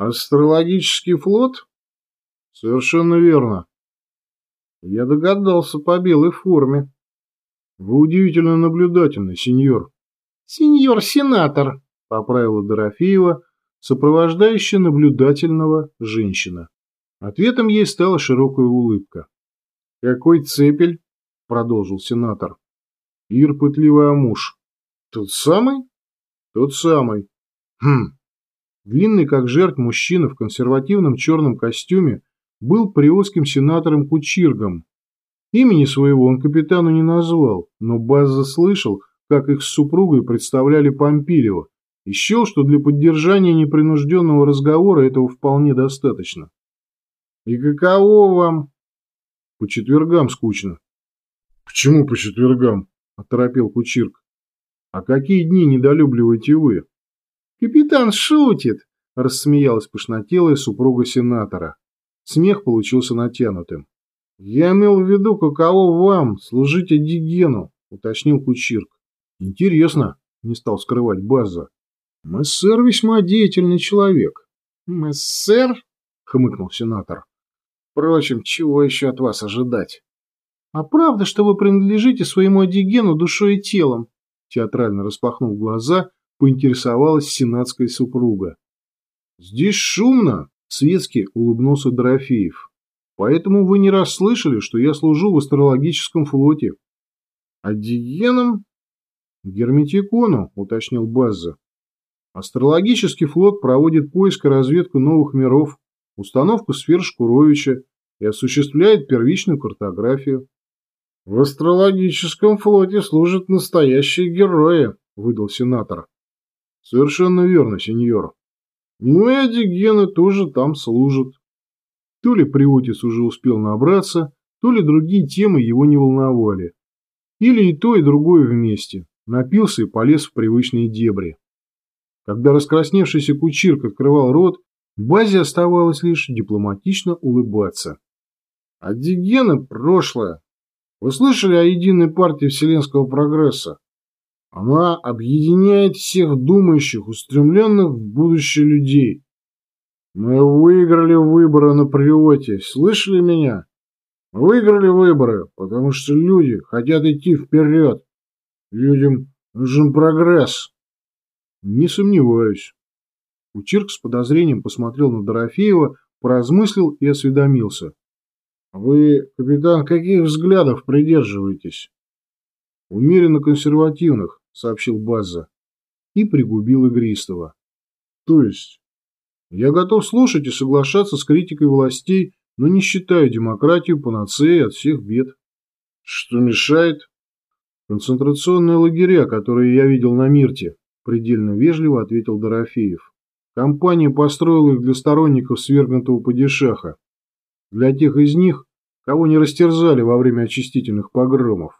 Астрологический флот? Совершенно верно. Я догадался по белой форме. Вы удивительно наблюдательны, сеньор. Сеньор-сенатор, поправила Дорофеева, сопровождающая наблюдательного женщина. Ответом ей стала широкая улыбка. «Какой цепель?» — продолжил сенатор. «Ир пытливый муж. Тот самый?» «Тот самый». «Хм». Длинный, как жертв мужчина в консервативном черном костюме был приосским сенатором Кучиргом. Имени своего он капитану не назвал, но База слышал, как их с супругой представляли Помпилева, и счел, что для поддержания непринужденного разговора этого вполне достаточно. «И каково вам?» «По четвергам скучно». «Почему по четвергам?» – оторопел Кучирк. «А какие дни недолюбливаете вы?» «Капитан шутит!» – рассмеялась пышнотелая супруга сенатора. Смех получился натянутым. «Я имел в виду, каково вам служить Адигену», — уточнил Кучирк. «Интересно», — не стал скрывать База. «Мессер весьма деятельный человек». «Мессер?» — хмыкнул сенатор. «Впрочем, чего еще от вас ожидать?» «А правда, что вы принадлежите своему Адигену душой и телом?» Театрально распахнув глаза, поинтересовалась сенатская супруга. «Здесь шумно», Светски улыбнулся Дорофеев. Поэтому вы не раз слышали, что я служу в астрологическом флоте. А Диеном? Герметикону, уточнил Базза. Астрологический флот проводит поиск и разведку новых миров, установку сфер Шкуровича и осуществляет первичную картографию. В астрологическом флоте служат настоящие герои, выдал сенатор. Совершенно верно, сеньор. Ну и адигены тоже там служат. То ли Приотис уже успел набраться, то ли другие темы его не волновали. Или и то, и другое вместе. Напился и полез в привычные дебри. Когда раскрасневшийся кучирк открывал рот, базе оставалось лишь дипломатично улыбаться. Адигены – прошлое. Вы слышали о единой партии вселенского прогресса? Она объединяет всех думающих, устремленных в будущее людей. Мы выиграли выборы на приоте, слышали меня? Выиграли выборы, потому что люди хотят идти вперед. Людям нужен прогресс. Не сомневаюсь. Учирк с подозрением посмотрел на Дорофеева, поразмыслил и осведомился. Вы, капитан, каких взглядов придерживаетесь? Умеренно консервативных. — сообщил База. И пригубил игристого. То есть, я готов слушать и соглашаться с критикой властей, но не считаю демократию панацеей от всех бед. Что мешает? Концентрационные лагеря, которые я видел на Мирте, предельно вежливо ответил Дорофеев. Компания построила их для сторонников свергнутого падишаха. Для тех из них, кого не растерзали во время очистительных погромов.